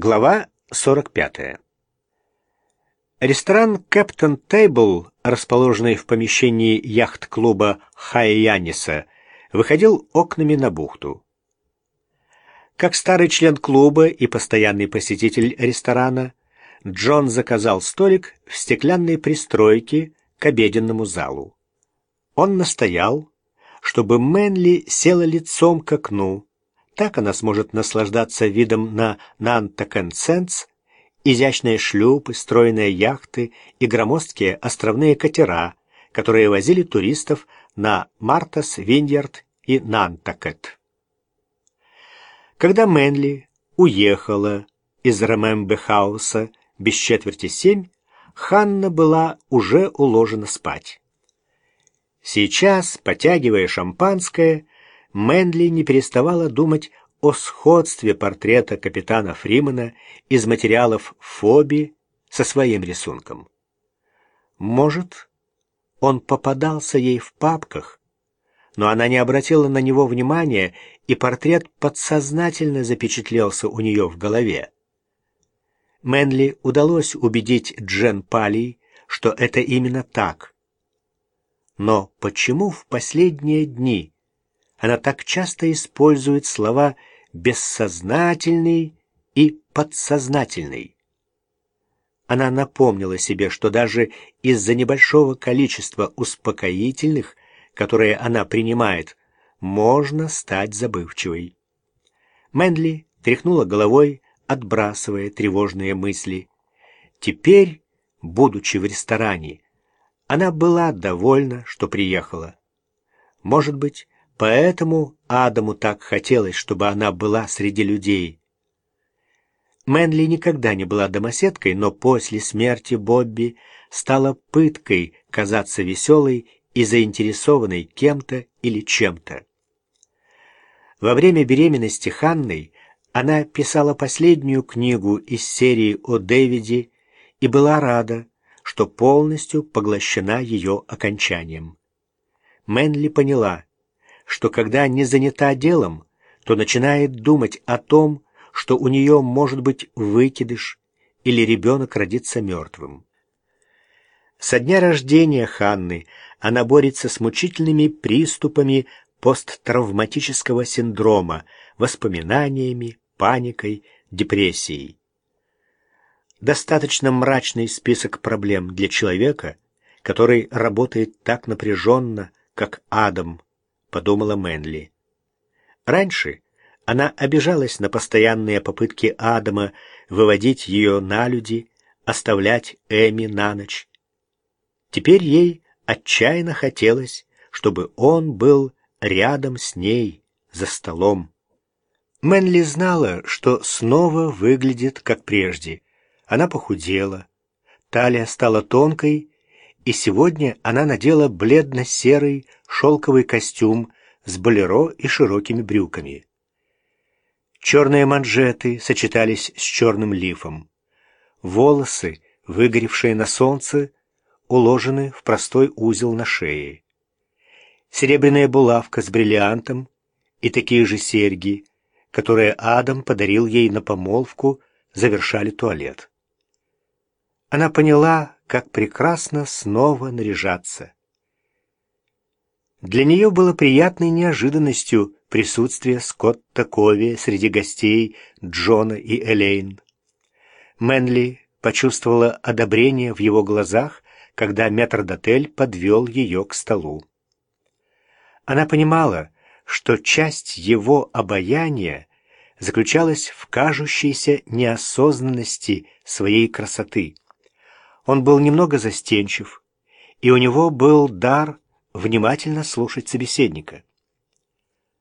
Глава 45. Ресторан «Кэптон Тейбл», расположенный в помещении яхт-клуба Хайяниса, выходил окнами на бухту. Как старый член клуба и постоянный посетитель ресторана, Джон заказал столик в стеклянной пристройке к обеденному залу. Он настоял, чтобы Мэнли села лицом к окну, так она сможет наслаждаться видом на Нантакет-Саунд, изящные шлюпы, стройные яхты и громоздкие островные катера, которые возили туристов на Мартас-Виньярд и Нантакет. Когда Мэнли уехала из Ремембер-хауса без четверти семь, Ханна была уже уложена спать. Сейчас, потягивая шампанское, Мэнли не переставала думать о сходстве портрета капитана Фримана из материалов Фоби со своим рисунком. Может, он попадался ей в папках, но она не обратила на него внимания, и портрет подсознательно запечатлелся у нее в голове. Мэнли удалось убедить Джен Палей, что это именно так. Но почему в последние дни она так часто использует слова «бессознательный» и «подсознательный». Она напомнила себе, что даже из-за небольшого количества успокоительных, которые она принимает, можно стать забывчивой. Мэнли тряхнула головой, отбрасывая тревожные мысли. Теперь, будучи в ресторане, она была довольна, что приехала. Может быть, Поэтому Адаму так хотелось, чтобы она была среди людей. Мэнли никогда не была домоседкой, но после смерти Бобби стала пыткой казаться веселой и заинтересованной кем-то или чем-то. Во время беременности Ханной она писала последнюю книгу из серии о Дэвиде и была рада, что полностью поглощена ее окончанием. Мэнли поняла, что когда не занята делом, то начинает думать о том, что у нее может быть выкидыш или ребенок родится мертвым. Со дня рождения Ханны она борется с мучительными приступами посттравматического синдрома, воспоминаниями, паникой, депрессией. Достаточно мрачный список проблем для человека, который работает так напряженно, как Адам — подумала Мэнли. Раньше она обижалась на постоянные попытки Адама выводить ее на люди, оставлять Эми на ночь. Теперь ей отчаянно хотелось, чтобы он был рядом с ней, за столом. Мэнли знала, что снова выглядит как прежде. Она похудела, талия стала тонкой, и сегодня она надела бледно-серый шелковый костюм с болеро и широкими брюками. Черные манжеты сочетались с черным лифом. Волосы, выгоревшие на солнце, уложены в простой узел на шее. Серебряная булавка с бриллиантом и такие же серьги, которые Адам подарил ей на помолвку, завершали туалет. Она поняла, как прекрасно снова наряжаться. Для нее было приятной неожиданностью присутствие Скотта Кови среди гостей Джона и Элейн. Мэнли почувствовала одобрение в его глазах, когда метрдотель подвел ее к столу. Она понимала, что часть его обаяния заключалась в кажущейся неосознанности своей красоты — он был немного застенчив, и у него был дар внимательно слушать собеседника.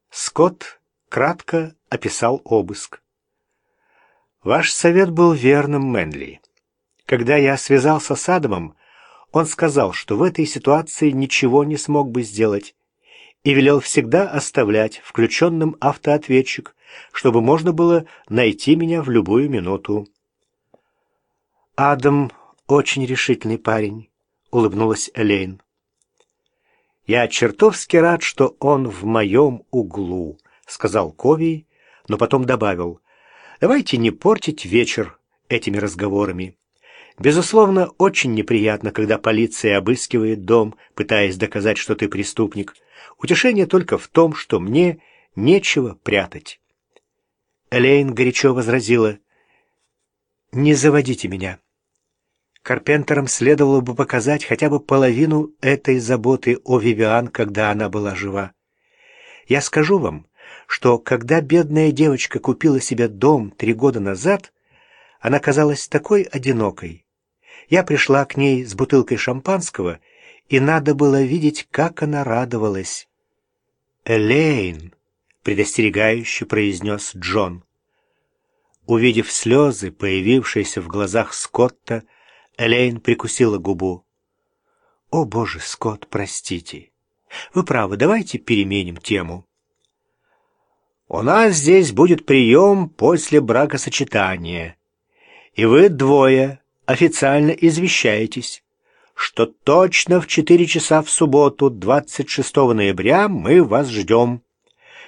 Скотт кратко описал обыск. «Ваш совет был верным, Мэнли. Когда я связался с Адамом, он сказал, что в этой ситуации ничего не смог бы сделать, и велел всегда оставлять включенным автоответчик, чтобы можно было найти меня в любую минуту. Адам очень решительный парень», — улыбнулась Элейн. «Я чертовски рад, что он в моем углу», — сказал Ковий, но потом добавил. Давайте не портить вечер этими разговорами. Безусловно, очень неприятно, когда полиция обыскивает дом, пытаясь доказать, что ты преступник. Утешение только в том, что мне нечего прятать. Элейн горячо возразила. «Не заводите меня. Карпентерам следовало бы показать хотя бы половину этой заботы о Вивиан, когда она была жива. Я скажу вам, что когда бедная девочка купила себе дом три года назад, она казалась такой одинокой. Я пришла к ней с бутылкой шампанского, и надо было видеть, как она радовалась. «Элейн!» — предостерегающе произнес Джон. Увидев слезы, появившиеся в глазах Скотта, Элейн прикусила губу. «О, боже, Скотт, простите. Вы правы, давайте переменим тему». «У нас здесь будет прием после бракосочетания, и вы двое официально извещаетесь, что точно в четыре часа в субботу, 26 ноября, мы вас ждем.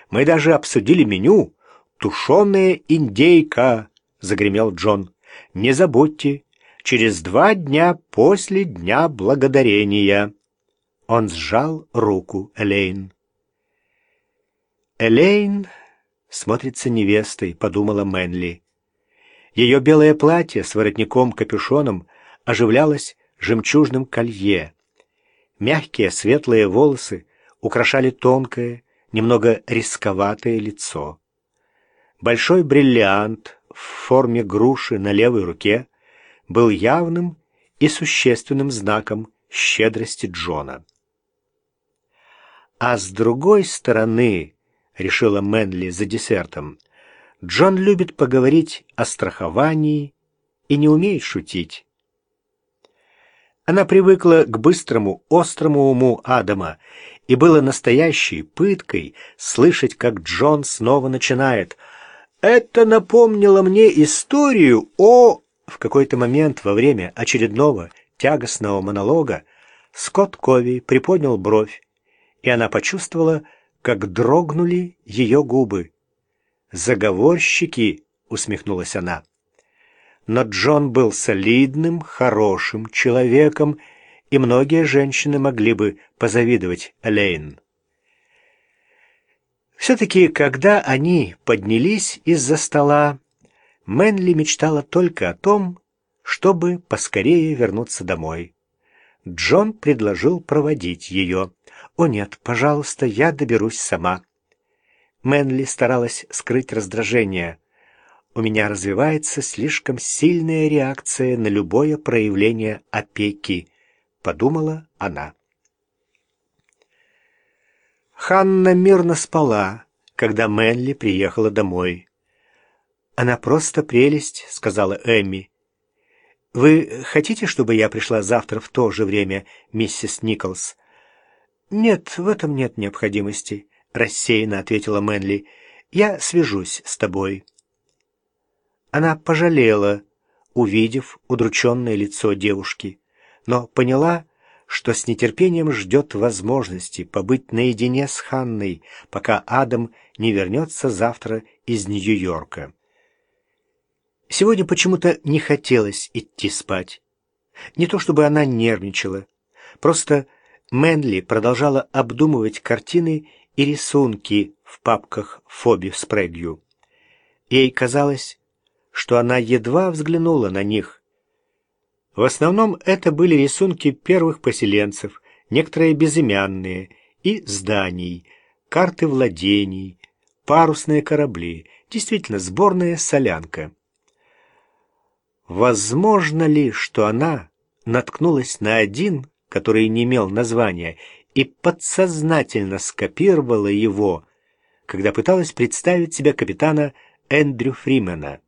Мы даже обсудили меню, «Тушеная индейка!» — загремел Джон. «Не забудьте, через два дня после Дня Благодарения». Он сжал руку Элейн. «Элейн смотрится невестой», — подумала Мэнли. Ее белое платье с воротником-капюшоном оживлялось жемчужным колье. Мягкие светлые волосы украшали тонкое, немного рисковатое лицо. Большой бриллиант в форме груши на левой руке был явным и существенным знаком щедрости Джона. А с другой стороны, решила Мэнли за десертом, Джон любит поговорить о страховании и не умеет шутить. Она привыкла к быстрому, острому уму Адама, и было настоящей пыткой слышать, как Джон снова начинает — это напомнило мне историю о... В какой-то момент во время очередного тягостного монолога Скотт Кови приподнял бровь, и она почувствовала, как дрогнули ее губы. «Заговорщики!» — усмехнулась она. Но Джон был солидным, хорошим человеком, и многие женщины могли бы позавидовать Элейн. Все-таки, когда они поднялись из-за стола, Мэнли мечтала только о том, чтобы поскорее вернуться домой. Джон предложил проводить ее. «О нет, пожалуйста, я доберусь сама». Мэнли старалась скрыть раздражение. «У меня развивается слишком сильная реакция на любое проявление опеки», — подумала она. Ханна мирно спала, когда Мэнли приехала домой. «Она просто прелесть», — сказала Эмми. «Вы хотите, чтобы я пришла завтра в то же время, миссис Николс?» «Нет, в этом нет необходимости», — рассеянно ответила Мэнли. «Я свяжусь с тобой». Она пожалела, увидев удрученное лицо девушки, но поняла, что с нетерпением ждет возможности побыть наедине с Ханной, пока Адам не вернется завтра из Нью-Йорка. Сегодня почему-то не хотелось идти спать. Не то чтобы она нервничала, просто Мэнли продолжала обдумывать картины и рисунки в папках Фоби Спрэгью. Ей казалось, что она едва взглянула на них, в основном это были рисунки первых поселенцев, некоторые безымянные, и зданий, карты владений, парусные корабли, действительно сборная солянка. Возможно ли, что она наткнулась на один, который не имел названия, и подсознательно скопировала его, когда пыталась представить себя капитана Эндрю Фримена?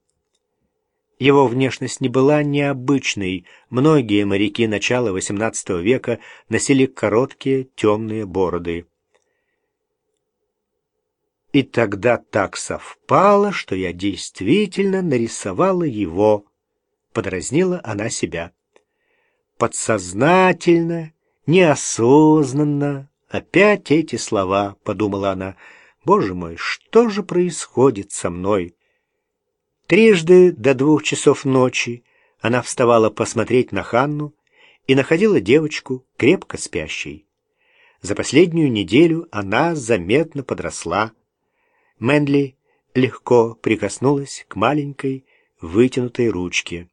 Его внешность не была необычной. Многие моряки начала XVIII века носили короткие темные бороды. И тогда так совпало, что я действительно нарисовала его, подразнила она себя. Подсознательно, неосознанно, опять эти слова, подумала она. Боже мой, что же происходит со мной? Трижды до двух часов ночи она вставала посмотреть на Ханну и находила девочку крепко спящей. За последнюю неделю она заметно подросла. Мэнли легко прикоснулась к маленькой вытянутой ручке.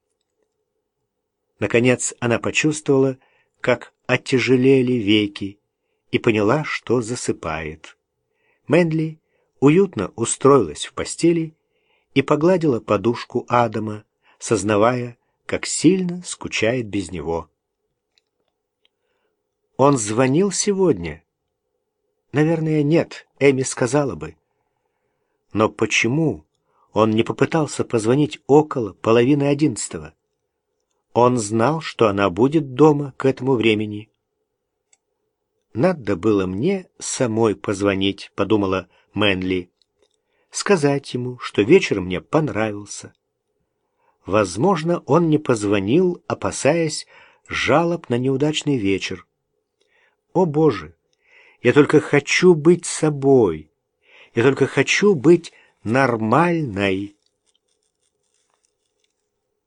Наконец она почувствовала, как оттяжелели веки, и поняла, что засыпает. Мэнли уютно устроилась в постели и погладила подушку Адама, сознавая, как сильно скучает без него. Он звонил сегодня? Наверное, нет, Эми сказала бы. Но почему он не попытался позвонить около половины одиннадцатого? Он знал, что она будет дома к этому времени. «Надо было мне самой позвонить», — подумала Мэнли сказать ему, что вечер мне понравился. Возможно, он не позвонил, опасаясь жалоб на неудачный вечер. О, Боже! Я только хочу быть собой. Я только хочу быть нормальной.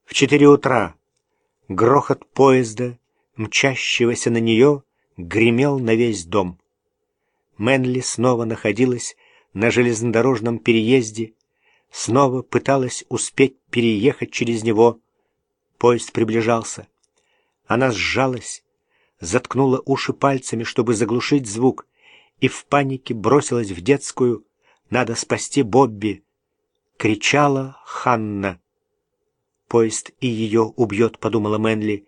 В четыре утра грохот поезда, мчащегося на нее, гремел на весь дом. Мэнли снова находилась на железнодорожном переезде, снова пыталась успеть переехать через него. Поезд приближался. Она сжалась, заткнула уши пальцами, чтобы заглушить звук, и в панике бросилась в детскую «Надо спасти Бобби!» — кричала Ханна. «Поезд и ее убьет», — подумала Мэнли.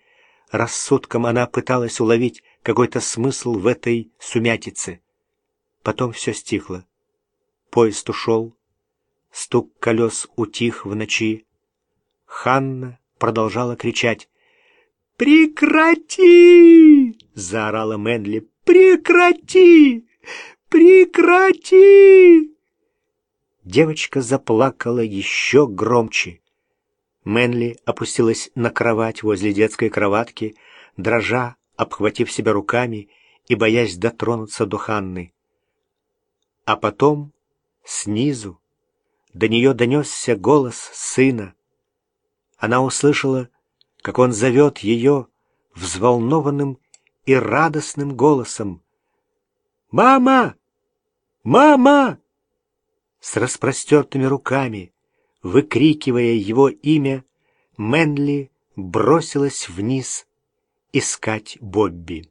Рассудком она пыталась уловить какой-то смысл в этой сумятице. Потом все стихло. Поезд ушел. Стук колес утих в ночи. Ханна продолжала кричать. «Прекрати!» — заорала Мэнли. «Прекрати! Прекрати!» Девочка заплакала еще громче. Мэнли опустилась на кровать возле детской кроватки, дрожа, обхватив себя руками и боясь дотронуться до Ханны. А потом Снизу до нее донесся голос сына. Она услышала, как он зовет ее взволнованным и радостным голосом. «Мама! Мама!» С распростертыми руками, выкрикивая его имя, Мэнли бросилась вниз искать Бобби.